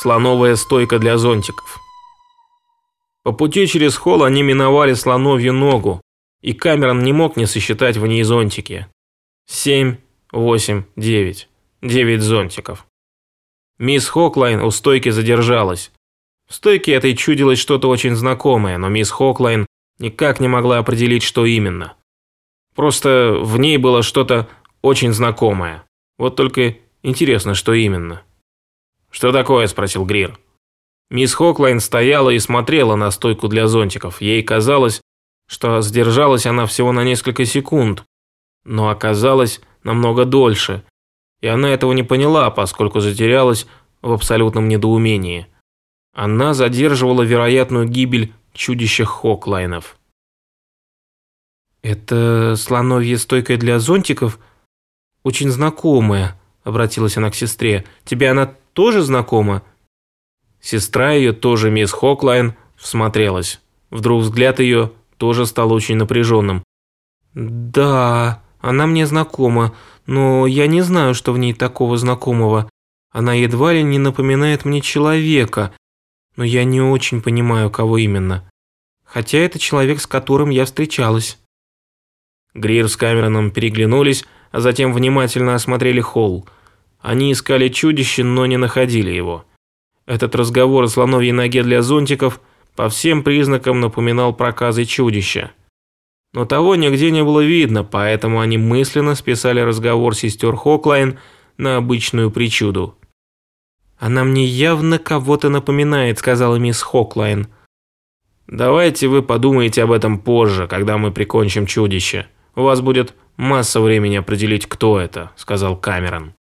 Слоновая стойка для зонтиков. По пути через холл они миновали слоновью ногу, и Камерон не мог не сосчитать в ней зонтики. Семь, восемь, девять. Девять зонтиков. Мисс Хоклайн у стойки задержалась. В стойке этой чудилось что-то очень знакомое, но мисс Хоклайн никак не могла определить, что именно. Просто в ней было что-то очень знакомое. Вот только интересно, что именно. «Что такое?» – спросил Грир. Мисс Хоклайн стояла и смотрела на стойку для зонтиков. Ей казалось, что сдержалась она всего на несколько секунд, но оказалось намного дольше, и она этого не поняла, поскольку затерялась в абсолютном недоумении. Она задерживала вероятную гибель чудища Хоклайнов. «Это слоновья стойка для зонтиков? Очень знакомая», – обратилась она к сестре. «Тебе она тоже знакома?» Сестра ее, тоже мисс Хоклайн, всмотрелась. Вдруг взгляд ее тоже стал очень напряженным. «Да, она мне знакома, но я не знаю, что в ней такого знакомого. Она едва ли не напоминает мне человека, но я не очень понимаю, кого именно. Хотя это человек, с которым я встречалась». Грир с Камероном переглянулись, а затем внимательно осмотрели холл. Они искали чудище, но не находили его. Этот разговор о слоновьей ноге для зонтиков по всем признакам напоминал проказы чудища. Но того нигде не было видно, поэтому они мысленно списали разговор сестер Хоклайн на обычную причуду. «Она мне явно кого-то напоминает», – сказала мисс Хоклайн. «Давайте вы подумаете об этом позже, когда мы прикончим чудище. У вас будет масса времени определить, кто это», – сказал Камерон.